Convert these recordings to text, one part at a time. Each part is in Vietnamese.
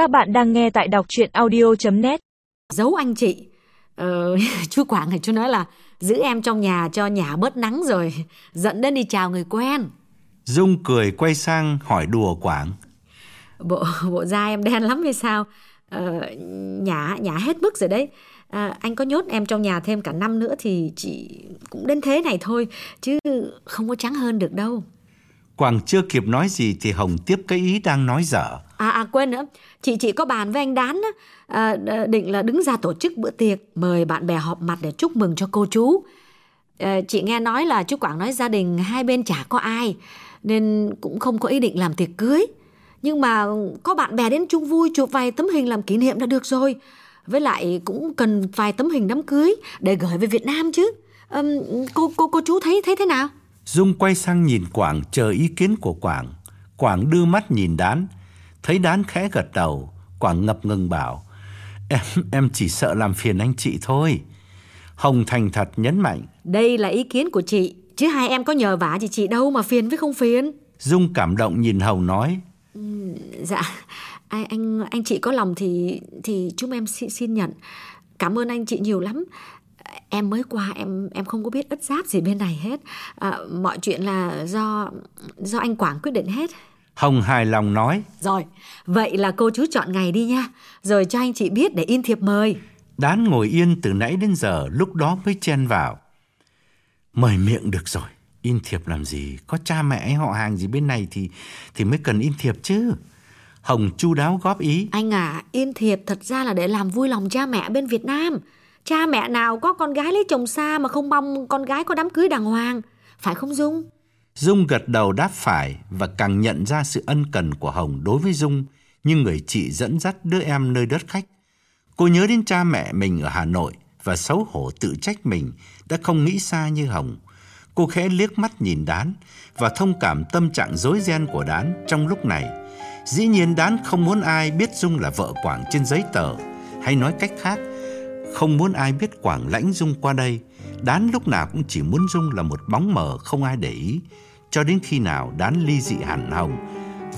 Các bạn đang nghe tại đọc chuyện audio.net Giấu anh chị. Ờ, Chú Quảng thì chú nói là Giữ em trong nhà cho nhà bớt nắng rồi Dẫn đến đi chào người quen. Dung cười quay sang hỏi đùa Quảng. Bộ bộ da em đen lắm hay sao? Ờ, Nhà nhà hết mức rồi đấy. À, Anh có nhốt em trong nhà thêm cả năm nữa Thì chị cũng đến thế này thôi Chứ không có trắng hơn được đâu. Quảng chưa kịp nói gì thì Hồng tiếp cái ý đang nói dở À, à quên nữa, chị chị có bàn với anh Đán á, à, định là đứng ra tổ chức bữa tiệc mời bạn bè họp mặt để chúc mừng cho cô chú. À, chị nghe nói là chú Quảng nói gia đình hai bên chả có ai nên cũng không có ý định làm tiệc cưới. Nhưng mà có bạn bè đến chung vui chụp vài tấm hình làm kỷ niệm là được rồi. Với lại cũng cần vài tấm hình đám cưới để gửi về Việt Nam chứ. À, cô cô cô chú thấy thấy thế nào? Dung quay sang nhìn Quảng chờ ý kiến của Quảng. Quảng đưa mắt nhìn Đán, thấy Đán khẽ gật đầu, Quảng ngập ngừng bảo: "Em em chỉ sợ làm phiền anh chị thôi." Hồng thành thật nhấn mạnh: Đây là ý kiến của chị, chứ hai em có nhờ vả gì chị đâu mà phiền với không phiền. Dung cảm động nhìn Hồng nói: Dạ, anh anh anh chị có lòng thì thì chúng em xin, xin nhận. Cảm ơn anh chị nhiều lắm. Em mới qua em em không có biết ất giáp gì bên này hết. À, mọi chuyện là do do anh Quảng quyết định hết. Hồng hài lòng nói: Rồi, vậy là cô chú chọn ngày đi nha. Rồi cho anh chị biết để in thiệp mời. Đán ngồi yên từ nãy đến giờ, lúc đó mới chen vào. Mời miệng được rồi, in thiệp làm gì? Có cha mẹ hay họ hàng gì bên này thì thì mới cần in thiệp chứ. Hồng chu đáo góp ý. Anh à, in thiệp thật ra là để làm vui lòng cha mẹ bên Việt Nam. Cha mẹ nào có con gái lấy chồng xa mà không mong con gái có đám cưới đàng hoàng. Phải không Dung? Dung gật đầu đáp phải và càng nhận ra sự ân cần của Hồng đối với Dung như người chị dẫn dắt đứa em nơi đất khách. Cô nhớ đến cha mẹ mình ở Hà Nội và xấu hổ tự trách mình đã không nghĩ xa như Hồng. Cô khẽ liếc mắt nhìn Đán và thông cảm tâm trạng rối ren của Đán trong lúc này. Dĩ nhiên Đán không muốn ai biết Dung là vợ Quảng trên giấy tờ, hay nói cách khác, không muốn ai biết Quảng lãnh Dung qua đây. Đán lúc nào cũng chỉ muốn Dung là một bóng mờ không ai để ý, cho đến khi nào Đán ly dị hẳn Hồng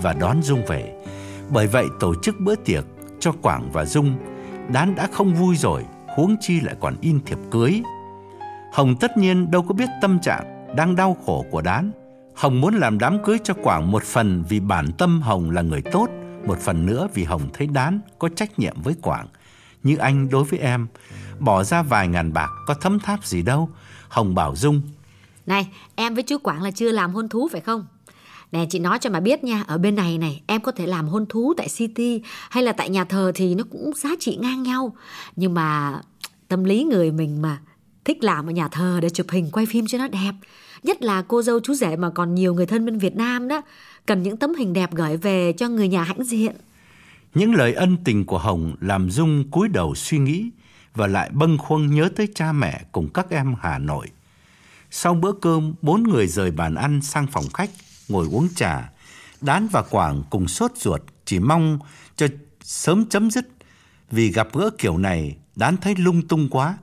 và đón Dung về. Bởi vậy tổ chức bữa tiệc cho Quảng và Dung, Đán đã không vui rồi, huống chi lại còn in thiệp cưới. Hồng tất nhiên đâu có biết tâm trạng đang đau khổ của Đán. Hồng muốn làm đám cưới cho Quảng một phần vì bản tâm Hồng là người tốt, một phần nữa vì Hồng thấy Đán có trách nhiệm với Quảng. Như anh đối với em, bỏ ra vài ngàn bạc có thấm tháp gì đâu. Hồng bảo Dung, này, em với chú Quảng là chưa làm hôn thú phải không? Nè chị nói cho mà biết nha, ở bên này này em có thể làm hôn thú tại City hay là tại nhà thờ thì nó cũng giá trị ngang nhau. Nhưng mà tâm lý người mình mà thích làm ở nhà thờ để chụp hình quay phim cho nó đẹp. Nhất là cô dâu chú rể mà còn nhiều người thân bên Việt Nam đó, cần những tấm hình đẹp gửi về cho người nhà hãnh diện. Những lời ân tình của Hồng làm Dung cúi đầu suy nghĩ và lại bâng khuâng nhớ tới cha mẹ cùng các em Hà Nội. Sau bữa cơm, bốn người rời bàn ăn sang phòng khách, ngồi uống trà. Đán và Quảng cùng sốt ruột, chỉ mong cho sớm chấm dứt. Vì gặp gỡ kiểu này, Đán thấy lung tung quá.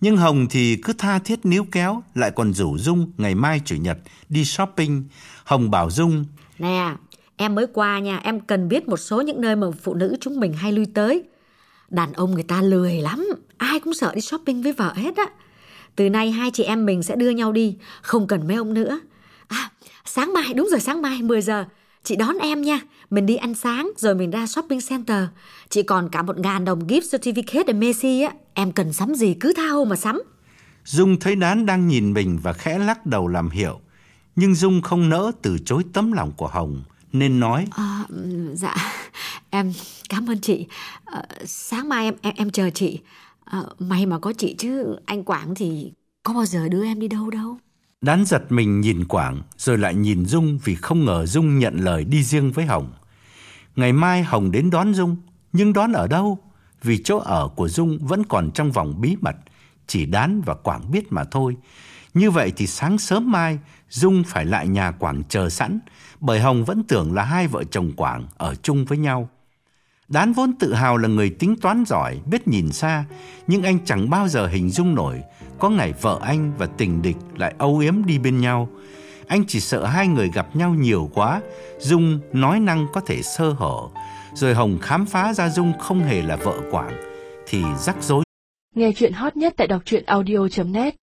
Nhưng Hồng thì cứ tha thiết níu kéo, lại còn rủ Dung ngày mai Chủ nhật đi shopping. Hồng bảo Dung, Nè, em mới qua nha, em cần biết một số những nơi mà phụ nữ chúng mình hay lui tới. Đàn ông người ta lười lắm, ai cũng sợ đi shopping với vợ hết á. Từ nay hai chị em mình sẽ đưa nhau đi, không cần mấy ông nữa. À, sáng mai, đúng rồi sáng mai 10 giờ, chị đón em nha. Mình đi ăn sáng rồi mình ra shopping center. Chị còn cả một ngàn đồng gift certificate ở Messi á. Em cần sắm gì cứ tha hồ mà sắm. Dung thấy Đán đang nhìn mình và khẽ lắc đầu làm hiệu. Nhưng Dung không nỡ từ chối tấm lòng của Hồng, nên nói, À, dạ, em cảm ơn chị. Ờ, sáng mai em em em chờ chị à, may mà có chị chứ anh Quảng thì có bao giờ đưa em đi đâu đâu. Đán giật mình nhìn Quảng rồi lại nhìn Dung vì không ngờ Dung nhận lời đi riêng với Hồng. Ngày mai Hồng đến đón Dung, nhưng đón ở đâu? Vì chỗ ở của Dung vẫn còn trong vòng bí mật, chỉ Đán và Quảng biết mà thôi. Như vậy thì sáng sớm mai Dung phải lại nhà Quảng chờ sẵn, bởi Hồng vẫn tưởng là hai vợ chồng Quảng ở chung với nhau. Đán vốn tự hào là người tính toán giỏi, biết nhìn xa, nhưng anh chẳng bao giờ hình dung nổi có ngày vợ anh và tình địch lại âu yếm đi bên nhau. Anh chỉ sợ hai người gặp nhau nhiều quá, Dung nói năng có thể sơ hở, rồi Hồng khám phá ra Dung không hề là vợ Quảng, thì rắc rối. Nghe chuyện hot nhất tại đọc truyện audio.net